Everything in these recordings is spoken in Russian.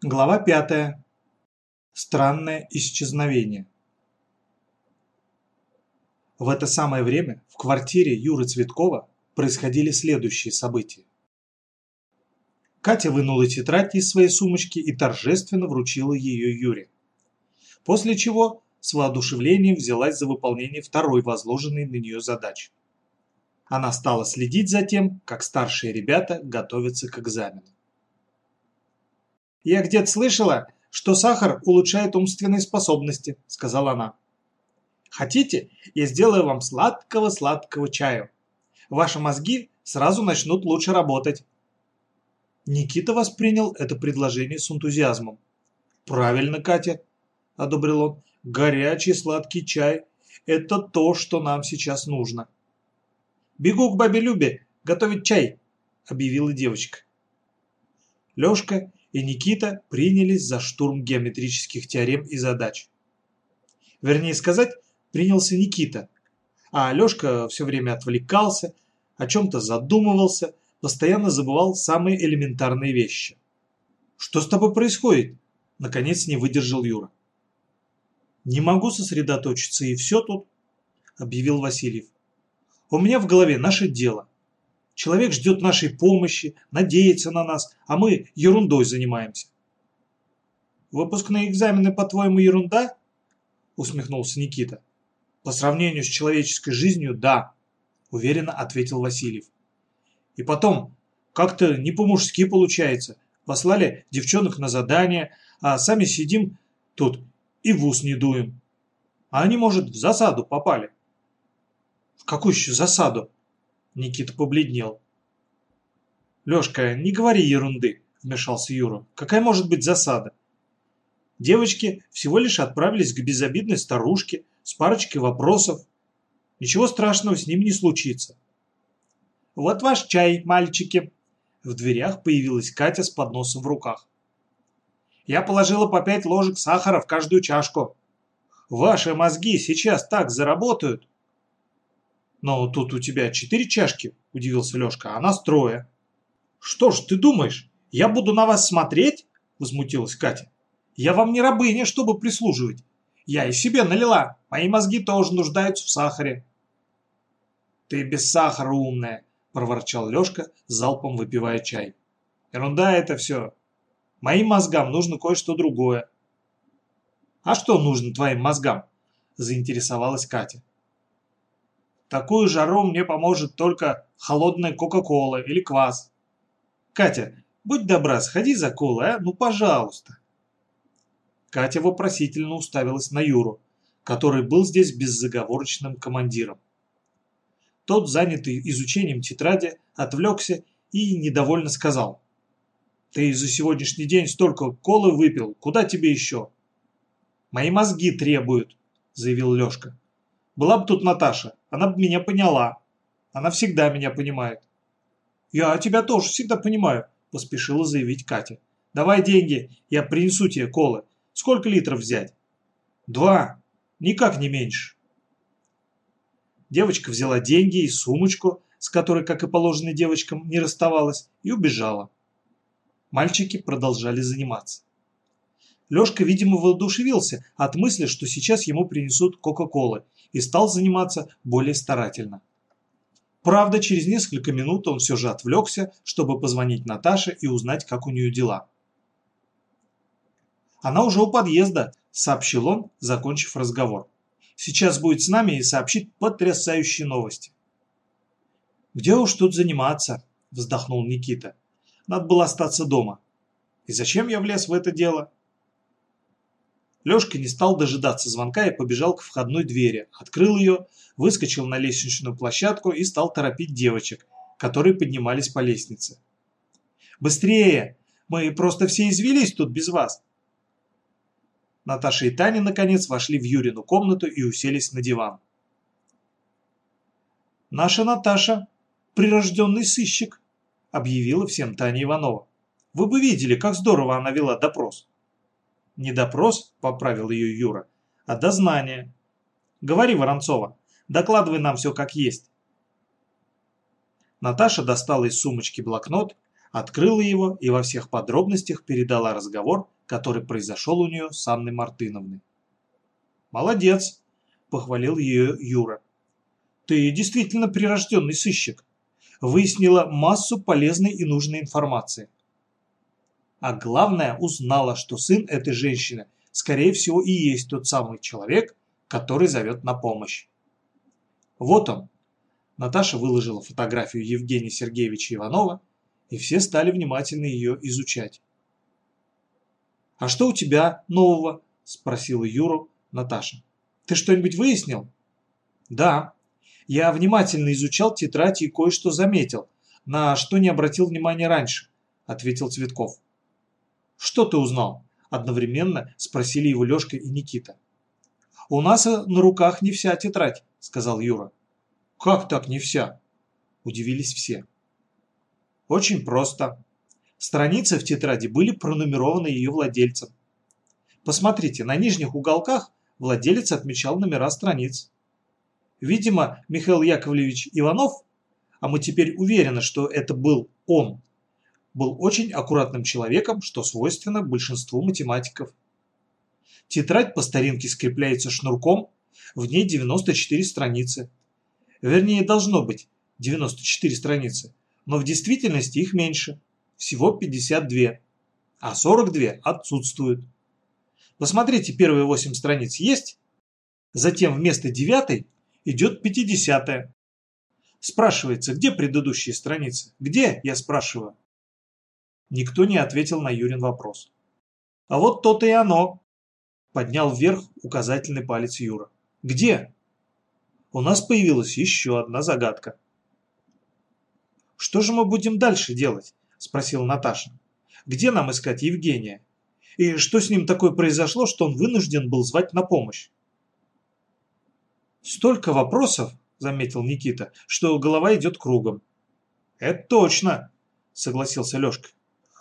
Глава пятая. Странное исчезновение. В это самое время в квартире Юры Цветкова происходили следующие события. Катя вынула тетрадь из своей сумочки и торжественно вручила ее Юре. После чего с воодушевлением взялась за выполнение второй возложенной на нее задачи. Она стала следить за тем, как старшие ребята готовятся к экзамену. «Я где-то слышала, что сахар улучшает умственные способности», — сказала она. «Хотите, я сделаю вам сладкого-сладкого чаю. Ваши мозги сразу начнут лучше работать». Никита воспринял это предложение с энтузиазмом. «Правильно, Катя», — одобрил он, — «горячий сладкий чай — это то, что нам сейчас нужно». «Бегу к бабе Любе готовить чай», — объявила девочка. Лёшка и Никита принялись за штурм геометрических теорем и задач. Вернее сказать, принялся Никита, а Алешка все время отвлекался, о чем-то задумывался, постоянно забывал самые элементарные вещи. «Что с тобой происходит?» – наконец не выдержал Юра. «Не могу сосредоточиться, и все тут», – объявил Васильев. «У меня в голове наше дело. Человек ждет нашей помощи, надеется на нас, а мы ерундой занимаемся. «Выпускные экзамены, по-твоему, ерунда?» – усмехнулся Никита. «По сравнению с человеческой жизнью, да», – уверенно ответил Васильев. «И потом, как-то не по-мужски получается. Послали девчонок на задание, а сами сидим тут и в ус не дуем. А они, может, в засаду попали». «В какую еще засаду?» Никита побледнел. «Лешка, не говори ерунды», – вмешался Юра. «Какая может быть засада?» Девочки всего лишь отправились к безобидной старушке с парочкой вопросов. Ничего страшного с ними не случится. «Вот ваш чай, мальчики!» В дверях появилась Катя с подносом в руках. «Я положила по пять ложек сахара в каждую чашку. Ваши мозги сейчас так заработают, «Но тут у тебя четыре чашки», – удивился Лешка, – «а нас трое». «Что ж ты думаешь, я буду на вас смотреть?» – возмутилась Катя. «Я вам не рабыня, чтобы прислуживать. Я и себе налила, мои мозги тоже нуждаются в сахаре». «Ты без сахара умная», – проворчал Лешка, залпом выпивая чай. «Ерунда это все. Моим мозгам нужно кое-что другое». «А что нужно твоим мозгам?» – заинтересовалась Катя такую жару мне поможет только холодная Кока-Кола или квас. Катя, будь добра, сходи за колой, а? Ну, пожалуйста. Катя вопросительно уставилась на Юру, который был здесь беззаговорочным командиром. Тот, занятый изучением тетради, отвлекся и недовольно сказал. «Ты за сегодняшний день столько колы выпил, куда тебе еще?» «Мои мозги требуют», — заявил Лешка. Была бы тут Наташа, она бы меня поняла. Она всегда меня понимает. Я тебя тоже всегда понимаю, поспешила заявить Катя. Давай деньги, я принесу тебе колы. Сколько литров взять? Два. Никак не меньше. Девочка взяла деньги и сумочку, с которой, как и положено девочкам, не расставалась, и убежала. Мальчики продолжали заниматься. Лёшка, видимо, воодушевился от мысли, что сейчас ему принесут Кока-Колы, и стал заниматься более старательно. Правда, через несколько минут он все же отвлекся, чтобы позвонить Наташе и узнать, как у нее дела. «Она уже у подъезда», – сообщил он, закончив разговор. «Сейчас будет с нами и сообщит потрясающие новости». «Где уж тут заниматься?» – вздохнул Никита. «Надо было остаться дома. И зачем я влез в это дело?» Лёшка не стал дожидаться звонка и побежал к входной двери, открыл ее, выскочил на лестничную площадку и стал торопить девочек, которые поднимались по лестнице. «Быстрее! Мы просто все извелись тут без вас!» Наташа и Таня, наконец, вошли в Юрину комнату и уселись на диван. «Наша Наташа – прирожденный сыщик», – объявила всем Таня Иванова. «Вы бы видели, как здорово она вела допрос». Не допрос, поправил ее Юра, а дознание. Говори, Воронцова, докладывай нам все как есть. Наташа достала из сумочки блокнот, открыла его и во всех подробностях передала разговор, который произошел у нее с Анной Мартыновной. «Молодец!» – похвалил ее Юра. «Ты действительно прирожденный сыщик. Выяснила массу полезной и нужной информации. А главное, узнала, что сын этой женщины, скорее всего, и есть тот самый человек, который зовет на помощь. Вот он. Наташа выложила фотографию Евгения Сергеевича Иванова, и все стали внимательно ее изучать. «А что у тебя нового?» – спросила Юру Наташа. «Ты что-нибудь выяснил?» «Да. Я внимательно изучал тетрадь и кое-что заметил, на что не обратил внимания раньше», – ответил Цветков. «Что ты узнал?» – одновременно спросили его Лешка и Никита. «У нас на руках не вся тетрадь», – сказал Юра. «Как так не вся?» – удивились все. «Очень просто. Страницы в тетради были пронумерованы ее владельцем. Посмотрите, на нижних уголках владелец отмечал номера страниц. Видимо, Михаил Яковлевич Иванов, а мы теперь уверены, что это был он, был очень аккуратным человеком, что свойственно большинству математиков. Тетрадь по старинке скрепляется шнурком, в ней 94 страницы. Вернее, должно быть 94 страницы, но в действительности их меньше, всего 52, а 42 отсутствуют. Посмотрите, первые 8 страниц есть, затем вместо 9 идет 50 -я. Спрашивается, где предыдущие страницы? Где, я спрашиваю? Никто не ответил на Юрин вопрос. «А вот то-то и оно!» Поднял вверх указательный палец Юра. «Где?» У нас появилась еще одна загадка. «Что же мы будем дальше делать?» Спросила Наташа. «Где нам искать Евгения? И что с ним такое произошло, что он вынужден был звать на помощь?» «Столько вопросов», — заметил Никита, — «что голова идет кругом». «Это точно», — согласился Лешка.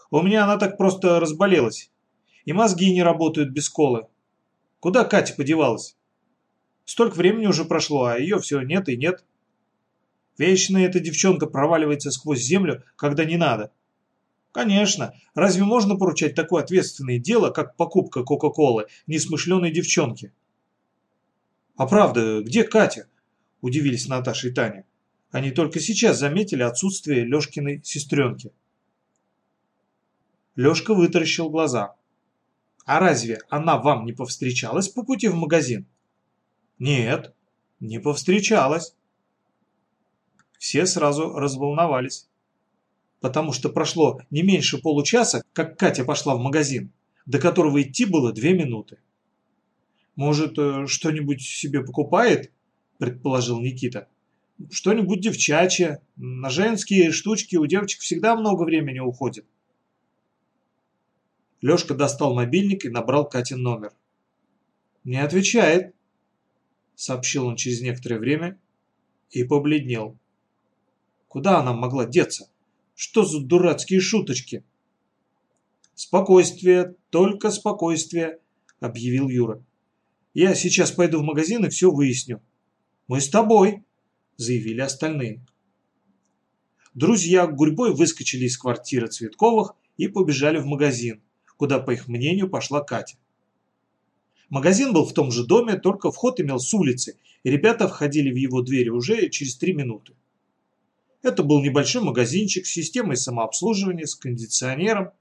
У меня она так просто разболелась. И мозги не работают без колы. Куда Катя подевалась? Столько времени уже прошло, а ее все нет и нет. Вечно эта девчонка проваливается сквозь землю, когда не надо. Конечно, разве можно поручать такое ответственное дело, как покупка Кока-Колы несмышленой девчонке? А правда, где Катя? Удивились Наташа и Таня. Они только сейчас заметили отсутствие Лешкиной сестренки. Лёшка вытаращил глаза. «А разве она вам не повстречалась по пути в магазин?» «Нет, не повстречалась». Все сразу разволновались, потому что прошло не меньше получаса, как Катя пошла в магазин, до которого идти было две минуты. «Может, э, что-нибудь себе покупает?» – предположил Никита. «Что-нибудь девчачье. На женские штучки у девочек всегда много времени уходит». Лешка достал мобильник и набрал Катин номер. «Не отвечает», — сообщил он через некоторое время и побледнел. «Куда она могла деться? Что за дурацкие шуточки?» «Спокойствие, только спокойствие», — объявил Юра. «Я сейчас пойду в магазин и все выясню». «Мы с тобой», — заявили остальные. Друзья гурьбой выскочили из квартиры Цветковых и побежали в магазин куда, по их мнению, пошла Катя. Магазин был в том же доме, только вход имел с улицы, и ребята входили в его двери уже через три минуты. Это был небольшой магазинчик с системой самообслуживания, с кондиционером.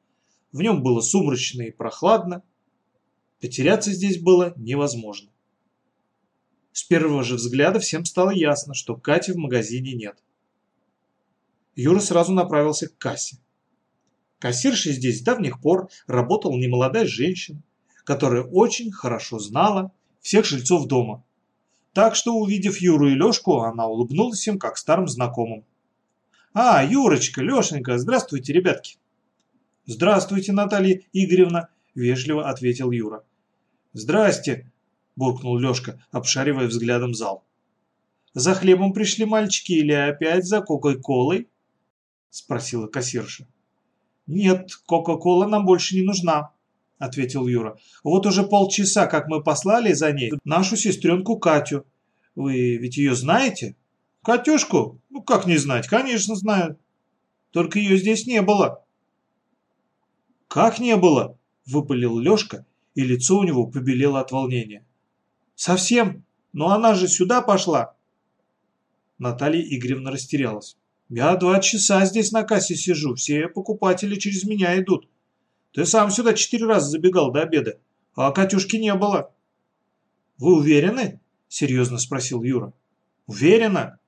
В нем было сумрачно и прохладно. Потеряться здесь было невозможно. С первого же взгляда всем стало ясно, что Кати в магазине нет. Юра сразу направился к кассе. Кассиршей здесь с давних пор работала немолодая женщина, которая очень хорошо знала всех жильцов дома. Так что, увидев Юру и Лешку, она улыбнулась им, как старым знакомым. «А, Юрочка, Лешенька, здравствуйте, ребятки!» «Здравствуйте, Наталья Игоревна!» – вежливо ответил Юра. «Здрасте!» – буркнул Лешка, обшаривая взглядом зал. «За хлебом пришли мальчики или опять за Кока-Колой?» – спросила кассирша. «Нет, Кока-Кола нам больше не нужна», — ответил Юра. «Вот уже полчаса, как мы послали за ней нашу сестренку Катю. Вы ведь ее знаете?» «Катюшку? Ну, как не знать? Конечно, знаю». только ее здесь не было». «Как не было?» – выпалил Лешка, и лицо у него побелело от волнения. «Совсем? Но она же сюда пошла!» Наталья Игоревна растерялась. «Я два часа здесь на кассе сижу, все покупатели через меня идут. Ты сам сюда четыре раза забегал до обеда, а Катюшки не было». «Вы уверены?» – серьезно спросил Юра. «Уверена.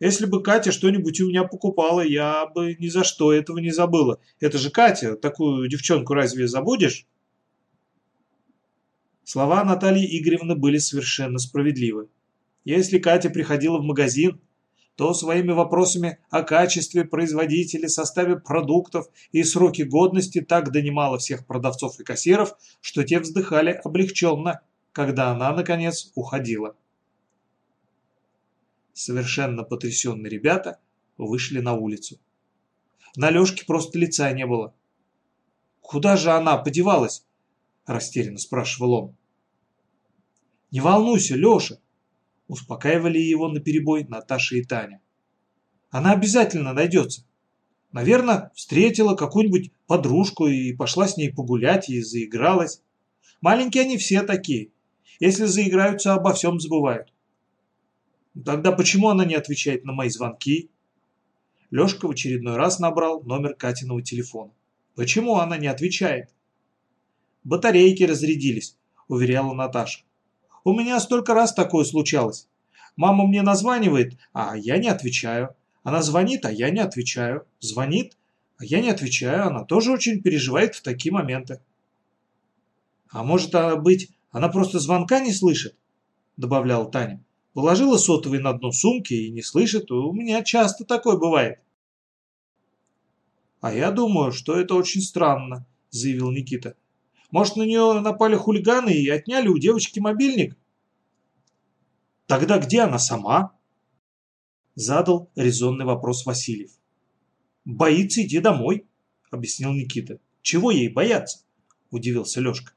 Если бы Катя что-нибудь у меня покупала, я бы ни за что этого не забыла. Это же Катя, такую девчонку разве забудешь?» Слова Натальи Игоревны были совершенно справедливы. Если Катя приходила в магазин, то своими вопросами о качестве производителя, составе продуктов и сроке годности так донимала всех продавцов и кассиров, что те вздыхали облегченно, когда она, наконец, уходила. Совершенно потрясенные ребята вышли на улицу. На Лешке просто лица не было. «Куда же она подевалась?» – растерянно спрашивал он. «Не волнуйся, Леша!» Успокаивали его наперебой Наташа и Таня. «Она обязательно найдется. Наверное, встретила какую-нибудь подружку и пошла с ней погулять и заигралась. Маленькие они все такие. Если заиграются, обо всем забывают. Тогда почему она не отвечает на мои звонки?» Лешка в очередной раз набрал номер Катиного телефона. «Почему она не отвечает?» «Батарейки разрядились», – уверяла Наташа. У меня столько раз такое случалось. Мама мне названивает, а я не отвечаю. Она звонит, а я не отвечаю. Звонит, а я не отвечаю. Она тоже очень переживает в такие моменты. А может а, быть, она просто звонка не слышит? Добавляла Таня. Положила сотовый на дно сумки и не слышит. У меня часто такое бывает. А я думаю, что это очень странно, заявил Никита. Может, на нее напали хулиганы и отняли у девочки мобильник? Тогда где она сама? Задал резонный вопрос Васильев. Боится идти домой, объяснил Никита. Чего ей бояться? Удивился Лешка.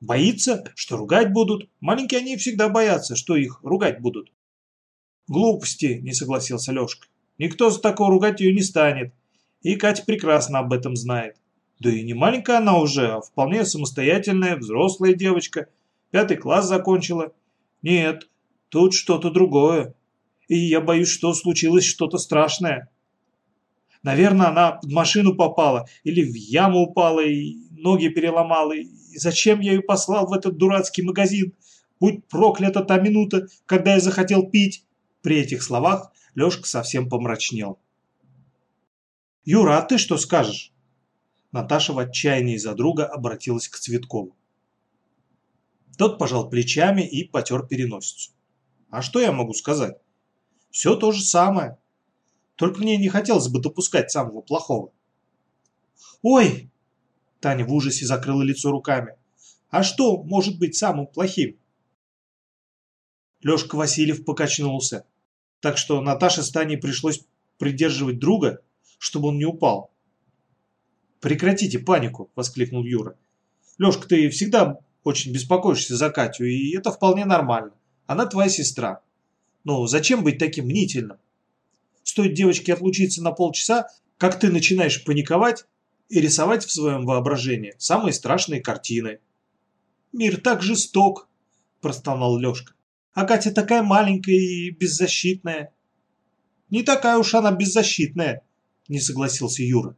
Боится, что ругать будут. Маленькие они всегда боятся, что их ругать будут. Глупости, не согласился Лешка. Никто за такого ругать ее не станет. И Катя прекрасно об этом знает. Да и не маленькая она уже, а вполне самостоятельная, взрослая девочка. Пятый класс закончила. Нет, тут что-то другое. И я боюсь, что случилось что-то страшное. Наверное, она в машину попала или в яму упала и ноги переломала. И зачем я ее послал в этот дурацкий магазин? Будь проклята та минута, когда я захотел пить. При этих словах Лешка совсем помрачнел. «Юра, а ты что скажешь?» Наташа в отчаянии за друга обратилась к Цветкову. Тот пожал плечами и потер переносицу. А что я могу сказать? Все то же самое. Только мне не хотелось бы допускать самого плохого. Ой! Таня в ужасе закрыла лицо руками. А что может быть самым плохим? Лешка Васильев покачнулся, так что Наташе с Таней пришлось придерживать друга, чтобы он не упал. «Прекратите панику!» – воскликнул Юра. «Лешка, ты всегда очень беспокоишься за Катю, и это вполне нормально. Она твоя сестра. Но зачем быть таким мнительным? Стоит девочке отлучиться на полчаса, как ты начинаешь паниковать и рисовать в своем воображении самые страшные картины. «Мир так жесток!» – простонал Лешка. «А Катя такая маленькая и беззащитная». «Не такая уж она беззащитная», – не согласился Юра.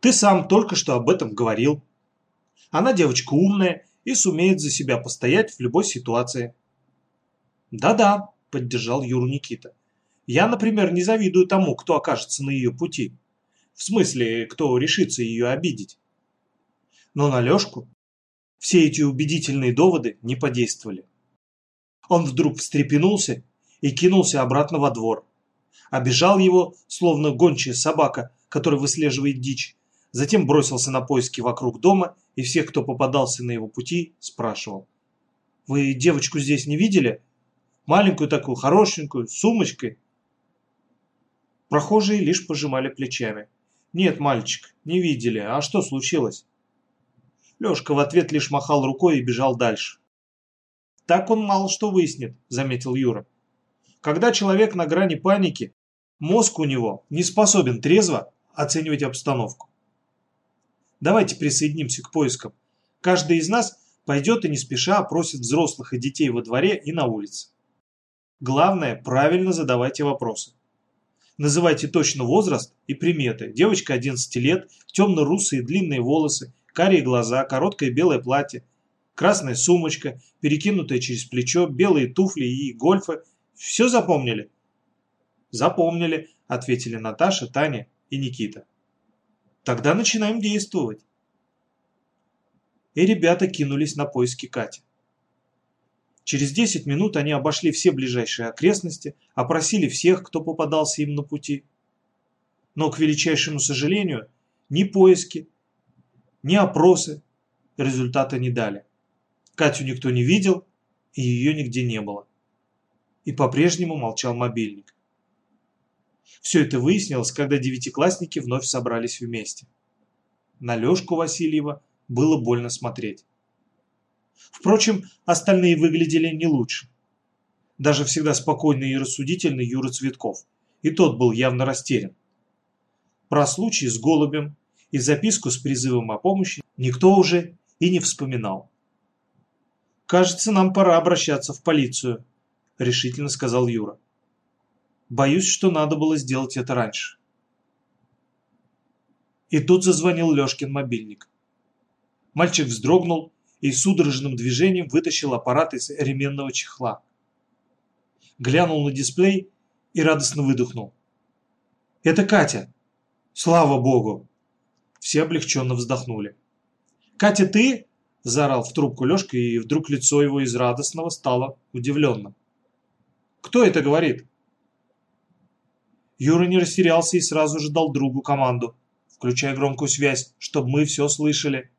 Ты сам только что об этом говорил. Она девочка умная и сумеет за себя постоять в любой ситуации. Да-да, поддержал Юру Никита. Я, например, не завидую тому, кто окажется на ее пути. В смысле, кто решится ее обидеть. Но на Лешку все эти убедительные доводы не подействовали. Он вдруг встрепенулся и кинулся обратно во двор. Обежал его, словно гончая собака, которая выслеживает дичь, Затем бросился на поиски вокруг дома и всех, кто попадался на его пути, спрашивал. «Вы девочку здесь не видели? Маленькую такую, хорошенькую, с сумочкой?» Прохожие лишь пожимали плечами. «Нет, мальчик, не видели. А что случилось?» Лешка в ответ лишь махал рукой и бежал дальше. «Так он мало что выяснит», — заметил Юра. «Когда человек на грани паники, Мозг у него не способен трезво оценивать обстановку. Давайте присоединимся к поискам. Каждый из нас пойдет и не спеша опросит взрослых и детей во дворе и на улице. Главное, правильно задавайте вопросы. Называйте точно возраст и приметы. Девочка 11 лет, темно-русые длинные волосы, карие глаза, короткое белое платье, красная сумочка, перекинутая через плечо, белые туфли и гольфы. Все запомнили? Запомнили, ответили Наташа, Таня и Никита. Тогда начинаем действовать. И ребята кинулись на поиски Кати. Через 10 минут они обошли все ближайшие окрестности, опросили всех, кто попадался им на пути. Но, к величайшему сожалению, ни поиски, ни опросы результата не дали. Катю никто не видел, и ее нигде не было. И по-прежнему молчал мобильник. Все это выяснилось, когда девятиклассники вновь собрались вместе. На Лешку Васильева было больно смотреть. Впрочем, остальные выглядели не лучше. Даже всегда спокойный и рассудительный Юра Цветков. И тот был явно растерян. Про случай с голубем и записку с призывом о помощи никто уже и не вспоминал. «Кажется, нам пора обращаться в полицию», – решительно сказал Юра. «Боюсь, что надо было сделать это раньше». И тут зазвонил Лешкин мобильник. Мальчик вздрогнул и судорожным движением вытащил аппарат из ременного чехла. Глянул на дисплей и радостно выдохнул. «Это Катя!» «Слава Богу!» Все облегченно вздохнули. «Катя, ты?» – заорал в трубку Лешка, и вдруг лицо его из радостного стало удивленным. «Кто это говорит?» Юра не растерялся и сразу же дал другу команду, включая громкую связь, чтобы мы все слышали.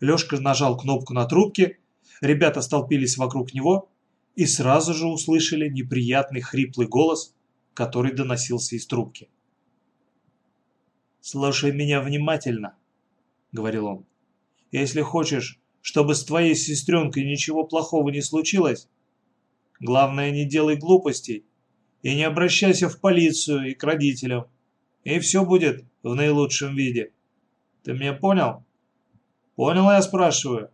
Лешка нажал кнопку на трубке, ребята столпились вокруг него и сразу же услышали неприятный хриплый голос, который доносился из трубки. «Слушай меня внимательно», — говорил он. «Если хочешь, чтобы с твоей сестренкой ничего плохого не случилось, главное, не делай глупостей и не обращайся в полицию и к родителям, и все будет в наилучшем виде. Ты меня понял?» Понял, я спрашиваю.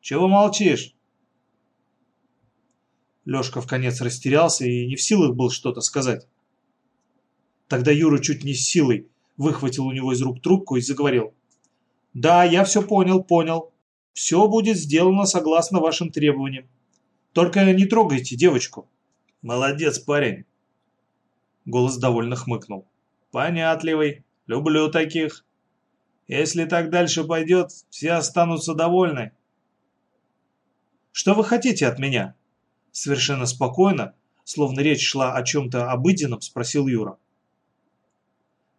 Чего молчишь? Лёшка в конец растерялся и не в силах был что-то сказать. Тогда Юра чуть не с силой выхватил у него из рук трубку и заговорил. «Да, я все понял, понял. Все будет сделано согласно вашим требованиям. Только не трогайте девочку». «Молодец, парень!» Голос довольно хмыкнул. «Понятливый. Люблю таких. Если так дальше пойдет, все останутся довольны. Что вы хотите от меня? Совершенно спокойно, словно речь шла о чем-то обыденном, спросил Юра.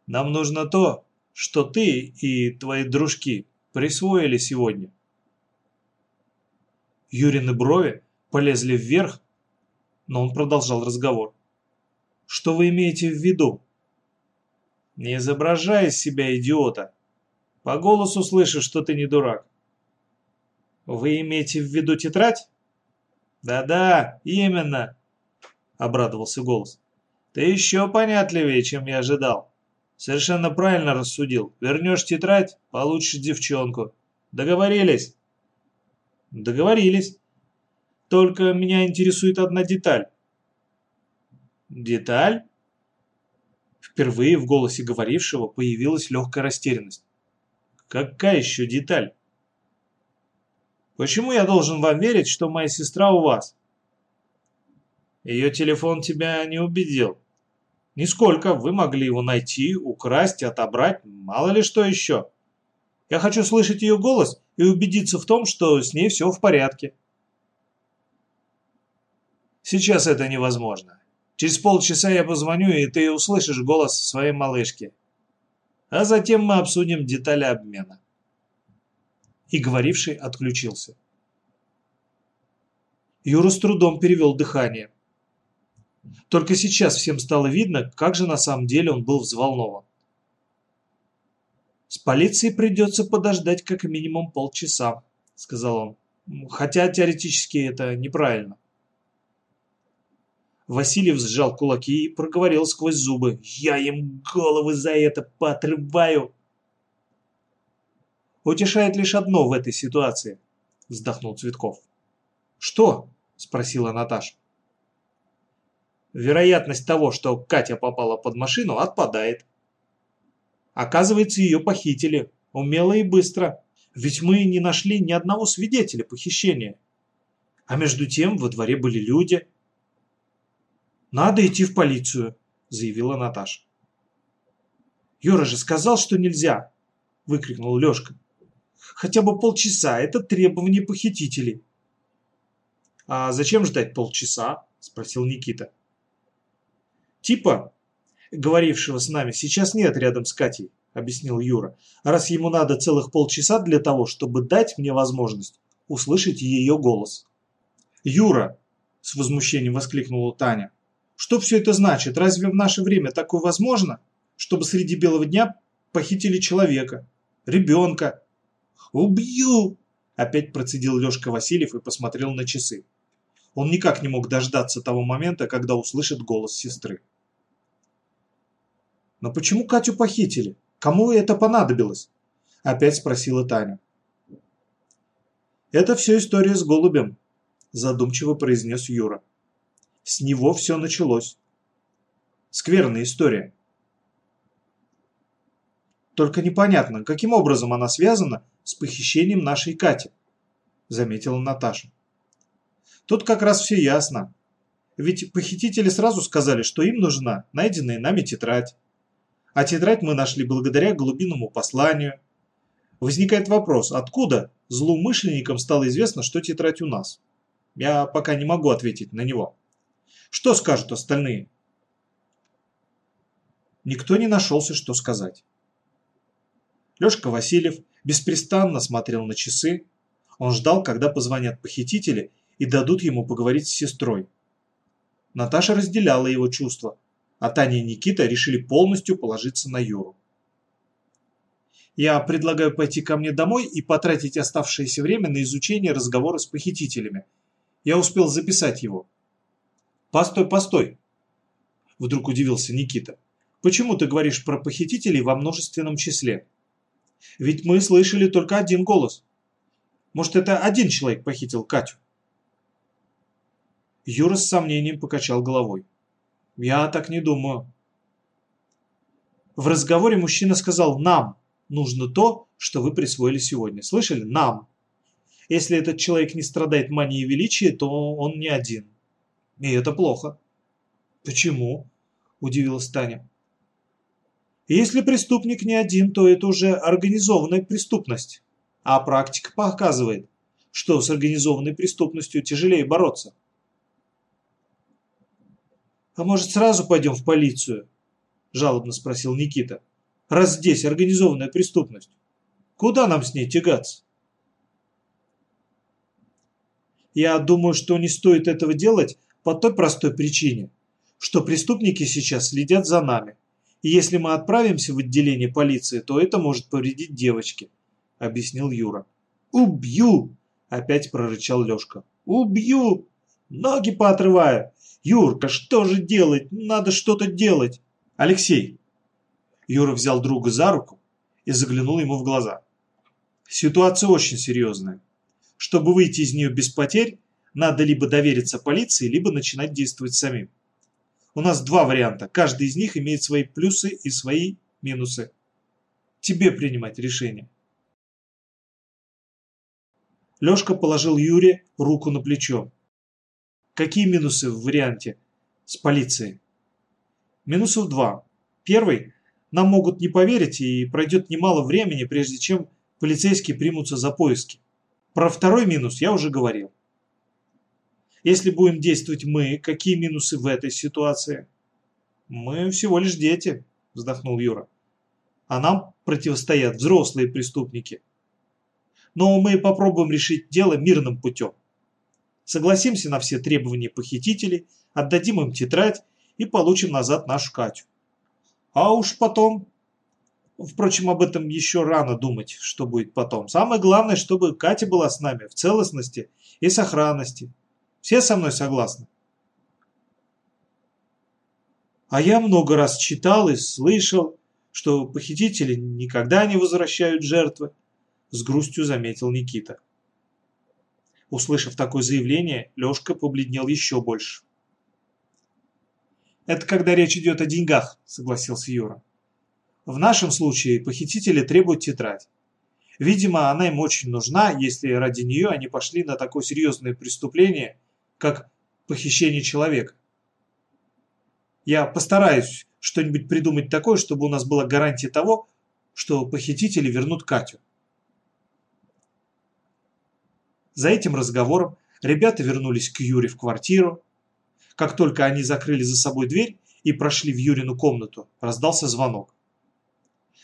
Нам нужно то, что ты и твои дружки присвоили сегодня. Юрины брови полезли вверх, но он продолжал разговор. Что вы имеете в виду? Не изображай из себя идиота. По голосу слышу, что ты не дурак. Вы имеете в виду тетрадь? Да-да, именно, обрадовался голос. Ты еще понятливее, чем я ожидал. Совершенно правильно рассудил. Вернешь тетрадь, получишь девчонку. Договорились? Договорились. Только меня интересует одна деталь. Деталь? Впервые в голосе говорившего появилась легкая растерянность. Какая еще деталь? Почему я должен вам верить, что моя сестра у вас? Ее телефон тебя не убедил. Нисколько, вы могли его найти, украсть, отобрать, мало ли что еще. Я хочу слышать ее голос и убедиться в том, что с ней все в порядке. Сейчас это невозможно. Через полчаса я позвоню, и ты услышишь голос своей малышки а затем мы обсудим детали обмена. И говоривший отключился. Юра с трудом перевел дыхание. Только сейчас всем стало видно, как же на самом деле он был взволнован. «С полицией придется подождать как минимум полчаса», — сказал он. «Хотя теоретически это неправильно». Васильев сжал кулаки и проговорил сквозь зубы. «Я им головы за это поотрываю!» «Утешает лишь одно в этой ситуации», – вздохнул Цветков. «Что?» – спросила Наташа. «Вероятность того, что Катя попала под машину, отпадает. Оказывается, ее похитили. Умело и быстро. Ведь мы не нашли ни одного свидетеля похищения. А между тем во дворе были люди. «Надо идти в полицию», – заявила Наташа. «Юра же сказал, что нельзя!» – выкрикнул Лешка. «Хотя бы полчаса – это требование похитителей». «А зачем ждать полчаса?» – спросил Никита. «Типа, говорившего с нами, сейчас нет рядом с Катей», – объяснил Юра, «раз ему надо целых полчаса для того, чтобы дать мне возможность услышать ее голос». «Юра!» – с возмущением воскликнула Таня. «Что все это значит? Разве в наше время такое возможно, чтобы среди белого дня похитили человека, ребенка?» «Убью!» – опять процедил Лешка Васильев и посмотрел на часы. Он никак не мог дождаться того момента, когда услышит голос сестры. «Но почему Катю похитили? Кому это понадобилось?» – опять спросила Таня. «Это все история с голубем», задумчиво произнес Юра. С него все началось. Скверная история. Только непонятно, каким образом она связана с похищением нашей Кати, заметила Наташа. Тут как раз все ясно. Ведь похитители сразу сказали, что им нужна найденная нами тетрадь. А тетрадь мы нашли благодаря голубиному посланию. Возникает вопрос, откуда злоумышленникам стало известно, что тетрадь у нас? Я пока не могу ответить на него. Что скажут остальные? Никто не нашелся, что сказать. Лешка Васильев беспрестанно смотрел на часы. Он ждал, когда позвонят похитители и дадут ему поговорить с сестрой. Наташа разделяла его чувства, а Таня и Никита решили полностью положиться на Юру. Я предлагаю пойти ко мне домой и потратить оставшееся время на изучение разговора с похитителями – я успел записать его. Постой, постой. Вдруг удивился Никита. Почему ты говоришь про похитителей во множественном числе? Ведь мы слышали только один голос. Может, это один человек похитил Катю? Юра с сомнением покачал головой. Я так не думаю. В разговоре мужчина сказал «нам» нужно то, что вы присвоили сегодня. Слышали? Нам. Если этот человек не страдает манией величия, то он не один. И это плохо. Почему? Удивилась Таня. Если преступник не один, то это уже организованная преступность. А практика показывает, что с организованной преступностью тяжелее бороться. «А может, сразу пойдем в полицию?» – жалобно спросил Никита. «Раз здесь организованная преступность, куда нам с ней тягаться?» Я думаю, что не стоит этого делать по той простой причине, что преступники сейчас следят за нами. И если мы отправимся в отделение полиции, то это может повредить девочке», – объяснил Юра. «Убью!» – опять прорычал Лешка. «Убью! Ноги поотрываю! Юрка, что же делать? Надо что-то делать!» «Алексей!» Юра взял друга за руку и заглянул ему в глаза. «Ситуация очень серьезная. Чтобы выйти из нее без потерь, надо либо довериться полиции, либо начинать действовать самим. У нас два варианта, каждый из них имеет свои плюсы и свои минусы. Тебе принимать решение. Лешка положил Юре руку на плечо. Какие минусы в варианте с полицией? Минусов два. Первый. Нам могут не поверить и пройдет немало времени, прежде чем полицейские примутся за поиски. Про второй минус я уже говорил. Если будем действовать мы, какие минусы в этой ситуации? Мы всего лишь дети, вздохнул Юра. А нам противостоят взрослые преступники. Но мы попробуем решить дело мирным путем. Согласимся на все требования похитителей, отдадим им тетрадь и получим назад нашу Катю. А уж потом Впрочем, об этом еще рано думать, что будет потом. Самое главное, чтобы Катя была с нами в целостности и сохранности. Все со мной согласны? А я много раз читал и слышал, что похитители никогда не возвращают жертвы, с грустью заметил Никита. Услышав такое заявление, Лёшка побледнел еще больше. «Это когда речь идет о деньгах», — согласился Юра. «В нашем случае похитители требуют тетрадь. Видимо, она им очень нужна, если ради нее они пошли на такое серьезное преступление, как похищение человека. Я постараюсь что-нибудь придумать такое, чтобы у нас была гарантия того, что похитители вернут Катю. За этим разговором ребята вернулись к Юре в квартиру. Как только они закрыли за собой дверь и прошли в Юрину комнату, раздался звонок.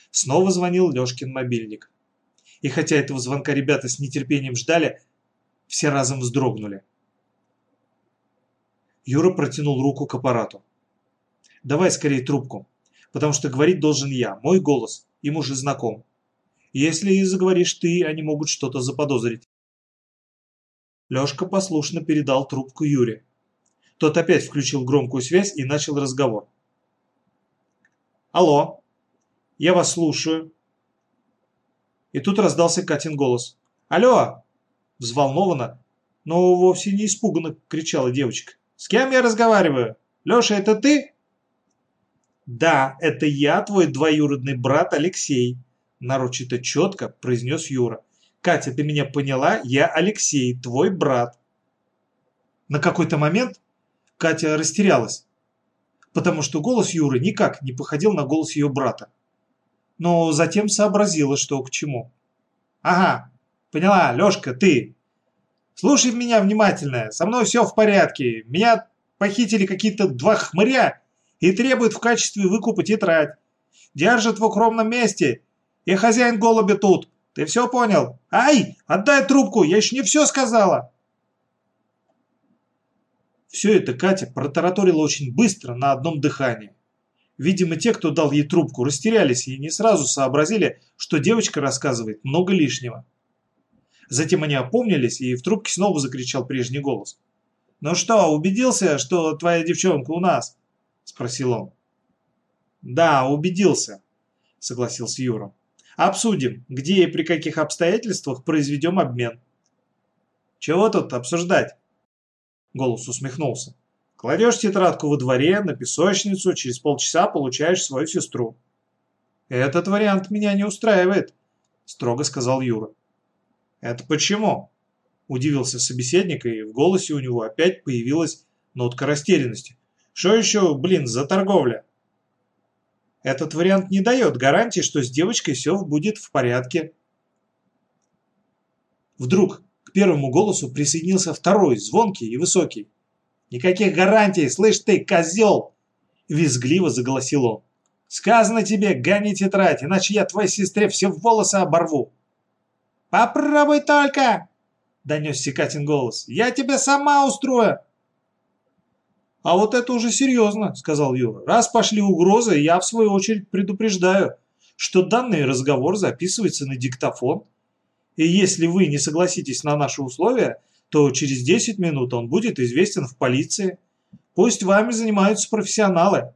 Снова звонил Лёшкин мобильник. И хотя этого звонка ребята с нетерпением ждали, все разом вздрогнули. Юра протянул руку к аппарату. «Давай скорее трубку, потому что говорить должен я, мой голос, им уже знаком. Если заговоришь ты, они могут что-то заподозрить». Лёшка послушно передал трубку Юре. Тот опять включил громкую связь и начал разговор. «Алло, я вас слушаю». И тут раздался Катин голос. «Алло!» Взволнованно, но вовсе не испуганно кричала девочка. «С кем я разговариваю? Лёша, это ты?» «Да, это я, твой двоюродный брат Алексей», нарочито четко произнес Юра. Катя, ты меня поняла? Я Алексей, твой брат. На какой-то момент Катя растерялась, потому что голос Юры никак не походил на голос ее брата. Но затем сообразила, что к чему. «Ага, поняла, Лешка, ты. Слушай меня внимательно, со мной все в порядке. Меня похитили какие-то два хмыря и требуют в качестве выкупа тетрадь. Держат в укромном месте, и хозяин голуби тут. Ты все понял? Ай, отдай трубку, я еще не все сказала. Все это Катя протараторила очень быстро, на одном дыхании. Видимо, те, кто дал ей трубку, растерялись и не сразу сообразили, что девочка рассказывает много лишнего. Затем они опомнились, и в трубке снова закричал прежний голос. «Ну что, убедился, что твоя девчонка у нас?» – спросил он. «Да, убедился», – согласился Юра. Обсудим, где и при каких обстоятельствах произведем обмен. Чего тут обсуждать? Голос усмехнулся. Кладешь тетрадку во дворе, на песочницу, через полчаса получаешь свою сестру. Этот вариант меня не устраивает, строго сказал Юра. Это почему? Удивился собеседник, и в голосе у него опять появилась нотка растерянности. Что еще, блин, за торговля? Этот вариант не дает гарантии, что с девочкой все будет в порядке. Вдруг к первому голосу присоединился второй, звонкий и высокий. «Никаких гарантий, слышь ты, козел!» Визгливо заголосил он. «Сказано тебе, гони тетрадь, иначе я твоей сестре все волосы оборву!» «Попробуй только!» Донесся Катин голос. «Я тебя сама устрою!» «А вот это уже серьезно», — сказал Юра. «Раз пошли угрозы, я в свою очередь предупреждаю, что данный разговор записывается на диктофон, и если вы не согласитесь на наши условия, то через 10 минут он будет известен в полиции. Пусть вами занимаются профессионалы».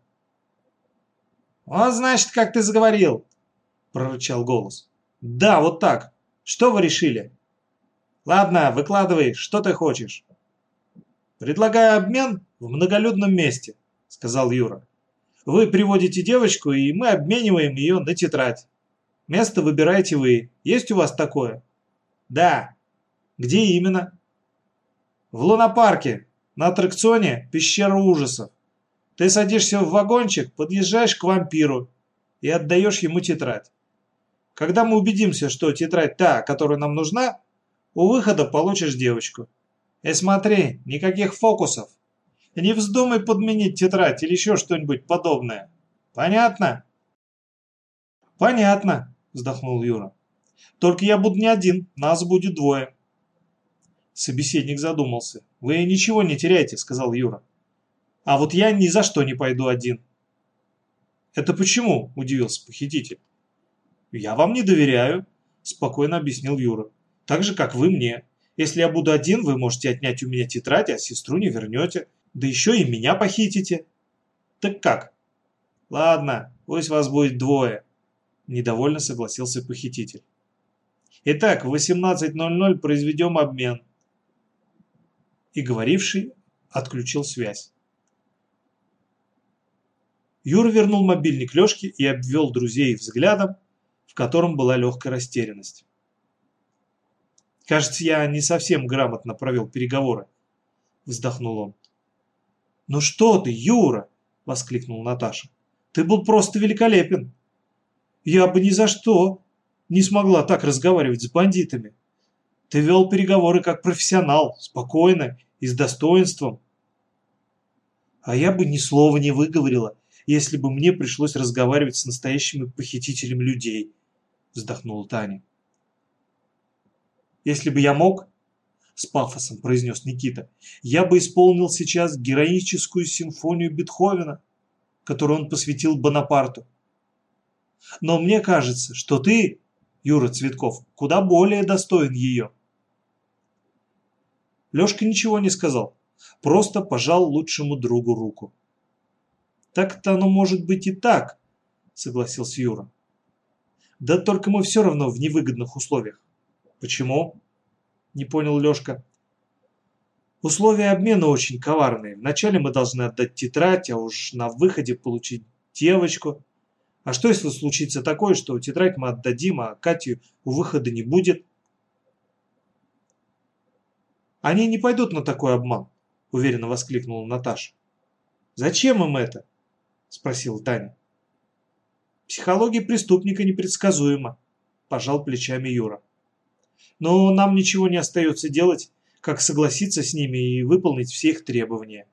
«Вот значит, как ты заговорил», — прорычал голос. «Да, вот так. Что вы решили?» «Ладно, выкладывай, что ты хочешь». «Предлагаю обмен в многолюдном месте», — сказал Юра. «Вы приводите девочку, и мы обмениваем ее на тетрадь. Место выбираете вы. Есть у вас такое?» «Да». «Где именно?» «В лунопарке, на аттракционе «Пещера ужасов». Ты садишься в вагончик, подъезжаешь к вампиру и отдаешь ему тетрадь. Когда мы убедимся, что тетрадь та, которая нам нужна, у выхода получишь девочку. И смотри, никаких фокусов. И не вздумай подменить тетрадь или еще что-нибудь подобное. Понятно? Понятно, вздохнул Юра. Только я буду не один, нас будет двое. Собеседник задумался. Вы ничего не теряете, сказал Юра. А вот я ни за что не пойду один. Это почему? Удивился похититель. Я вам не доверяю, спокойно объяснил Юра. Так же, как вы мне. Если я буду один, вы можете отнять у меня тетрадь, а сестру не вернете. Да еще и меня похитите. Так как? Ладно, пусть вас будет двое, недовольно согласился похититель. Итак, в 18.00 произведем обмен. И говоривший отключил связь. Юра вернул мобильник Лёшке и обвел друзей взглядом, в котором была легкая растерянность. «Кажется, я не совсем грамотно провел переговоры», — вздохнул он. «Ну что ты, Юра!» — воскликнул Наташа. «Ты был просто великолепен! Я бы ни за что не смогла так разговаривать с бандитами. Ты вел переговоры как профессионал, спокойно и с достоинством. А я бы ни слова не выговорила, если бы мне пришлось разговаривать с настоящими похитителями людей, вздохнула Таня. Если бы я мог, с пафосом произнес Никита, я бы исполнил сейчас героическую симфонию Бетховена, которую он посвятил Бонапарту. Но мне кажется, что ты, Юра Цветков, куда более достоин ее. Лёшка ничего не сказал, просто пожал лучшему другу руку. Так-то оно может быть и так, согласился Юра. Да только мы все равно в невыгодных условиях. Почему? Не понял Лешка. Условия обмена очень коварные. Вначале мы должны отдать тетрадь, а уж на выходе получить девочку. А что если случится такое, что тетрадь мы отдадим, а Катю у выхода не будет? Они не пойдут на такой обман, уверенно воскликнула Наташа. Зачем им это? Спросила Таня. Психология преступника непредсказуема, пожал плечами Юра. Но нам ничего не остается делать, как согласиться с ними и выполнить все их требования.